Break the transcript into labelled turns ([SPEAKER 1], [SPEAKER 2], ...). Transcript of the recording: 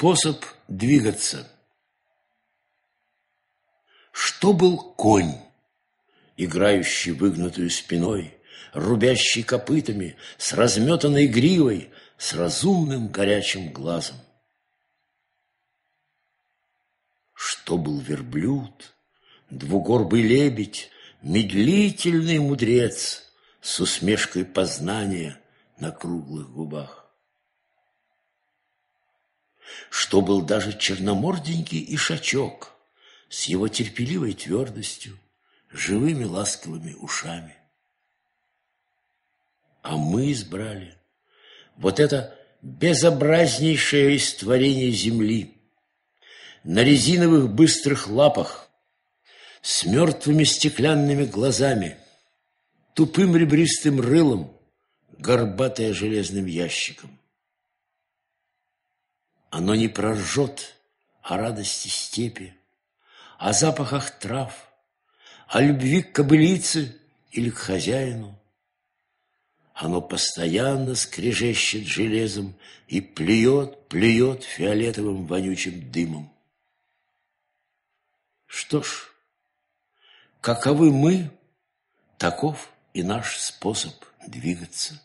[SPEAKER 1] Способ двигаться. Что был конь, играющий выгнутую спиной, рубящий копытами, с разметанной гривой, с разумным горячим глазом? Что был верблюд, двугорбый лебедь, медлительный мудрец с усмешкой познания на круглых губах? Что был даже черноморденький ишачок с его терпеливой твердостью, живыми ласковыми ушами. А мы избрали вот это безобразнейшее из творений земли на резиновых быстрых лапах с мертвыми стеклянными глазами, тупым ребристым рылом, горбатое железным ящиком. Оно не прожжет о радости степи, о запахах трав, о любви к кобылице или к хозяину. Оно постоянно скрежещет железом и плюет, плюет фиолетовым вонючим дымом. Что ж, каковы мы, таков и наш способ двигаться.